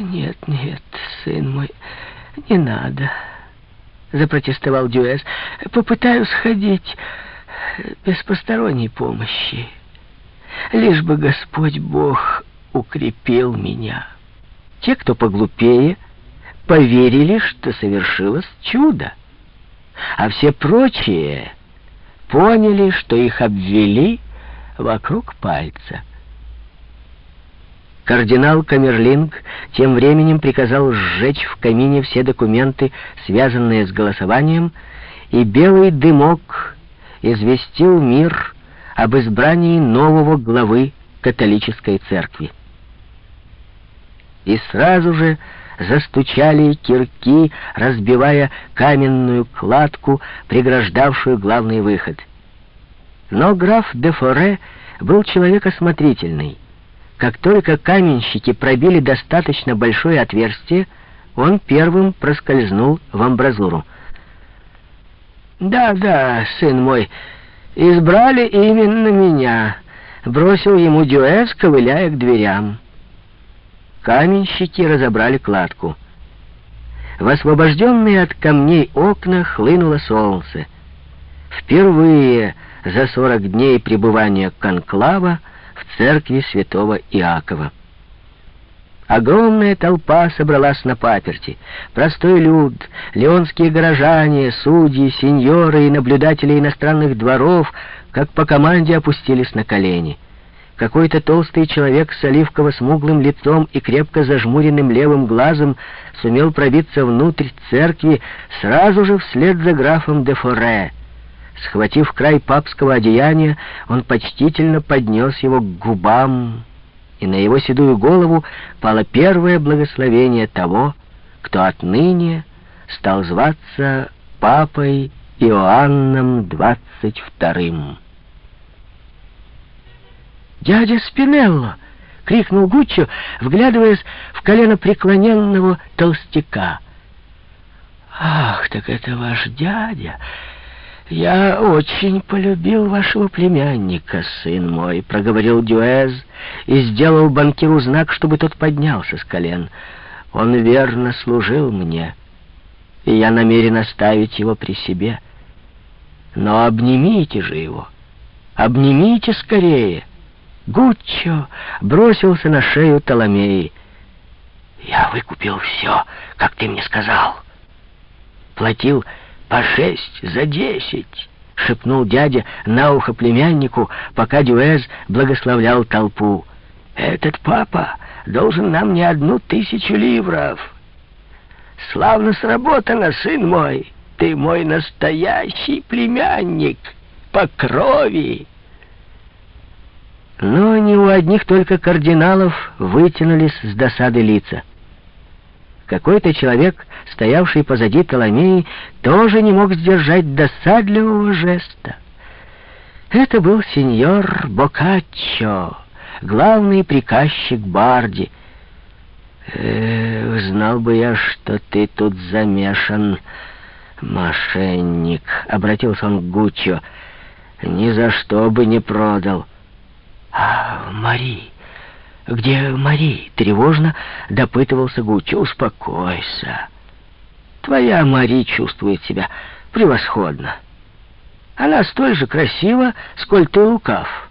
Нет, нет, сын мой, не надо, запротестовал Дюэс. Попытаюсь ходить без посторонней помощи. Лишь бы Господь Бог укрепил меня. Те, кто поглупее, поверили, что совершилось чудо, а все прочие поняли, что их обвели вокруг пальца. Кардинал Камерлинг тем временем приказал сжечь в камине все документы, связанные с голосованием, и белый дымок известил мир об избрании нового главы католической церкви. И сразу же застучали кирки, разбивая каменную кладку, преграждавшую главный выход. Но граф де Форе был человек осмотрительный. Как только каменщики пробили достаточно большое отверстие, он первым проскользнул в амбразуру. «Да, да, сын мой, избрали именно меня», — бросил ему Дюэс, ковыляя к дверям. Каменщики разобрали кладку. В освобожденные от камней окна хлынуло солнце. Впервые за сорок дней пребывания конклава церкви святого Иакова. Огромная толпа собралась на паперти. Простой люд, леонские горожане, судьи, сеньоры и наблюдатели иностранных дворов, как по команде опустились на колени. Какой-то толстый человек с оливково-смуглым лицом и крепко зажмуренным левым глазом сумел пробиться внутрь церкви сразу же вслед за графом де Форе — Схватив край папского одеяния, он почтительно поднес его к губам, и на его седую голову пало первое благословение того, кто отныне стал зваться папой Иоанном двадцать вторым. «Дядя Спинелло!» — крикнул Гуччо, вглядываясь в колено преклоненного толстяка. «Ах, так это ваш дядя!» «Я очень полюбил вашего племянника, сын мой», — проговорил Дюэз и сделал банкиру знак, чтобы тот поднялся с колен. «Он верно служил мне, и я намерен оставить его при себе. Но обнимите же его, обнимите скорее». Гуччо бросился на шею Толомеи. «Я выкупил все, как ты мне сказал. Платил по шесть за десять!» — шепнул дядя на ухо племяннику, пока Дюэз благословлял толпу. «Этот папа должен нам не одну тысячу ливров!» «Славно сработано, сын мой! Ты мой настоящий племянник! По крови!» Но не у одних только кардиналов вытянулись с досады лица. Какой-то человек, стоявший позади Толомеи, тоже не мог сдержать досадливого жеста. Это был сеньор Бокаччо, главный приказчик Барди. «Эх, знал бы я, что ты тут замешан, мошенник», — обратился он к Гуччо. «Ни за что бы не продал». «А, Мари!» «Где Мари?» — тревожно допытывался Гуччи. «Успокойся. Твоя Мари чувствует себя превосходно. Она столь же красива, сколь ты лукав.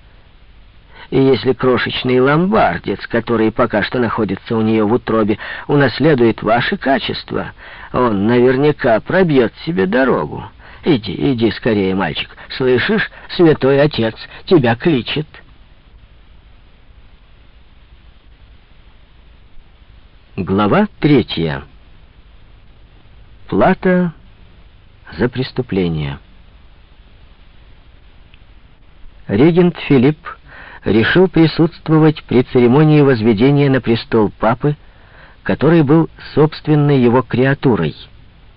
И если крошечный ломбардец, который пока что находится у нее в утробе, унаследует ваши качества, он наверняка пробьет себе дорогу. Иди, иди скорее, мальчик. Слышишь, святой отец тебя кличет». Глава третья. Плата за преступление. Регент Филипп решил присутствовать при церемонии возведения на престол папы, который был собственной его креатурой,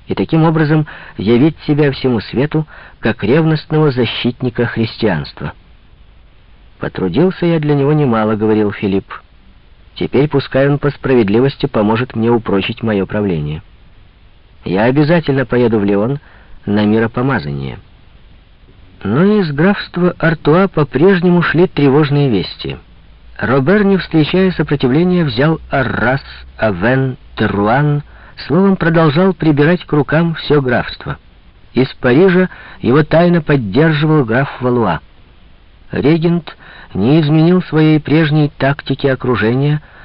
и таким образом явить себя всему свету как ревностного защитника христианства. «Потрудился я для него немало», — говорил Филипп. Теперь пускай он по справедливости поможет мне упрочить мое правление. Я обязательно поеду в Леон на миропомазание. Но из графства Артуа по-прежнему шли тревожные вести. Робер, не встречая сопротивления, взял Аррас, Авен, Теруан, словом, продолжал прибирать к рукам все графство. Из Парижа его тайно поддерживал граф Валуа. Регент не изменил своей прежней тактики окружения,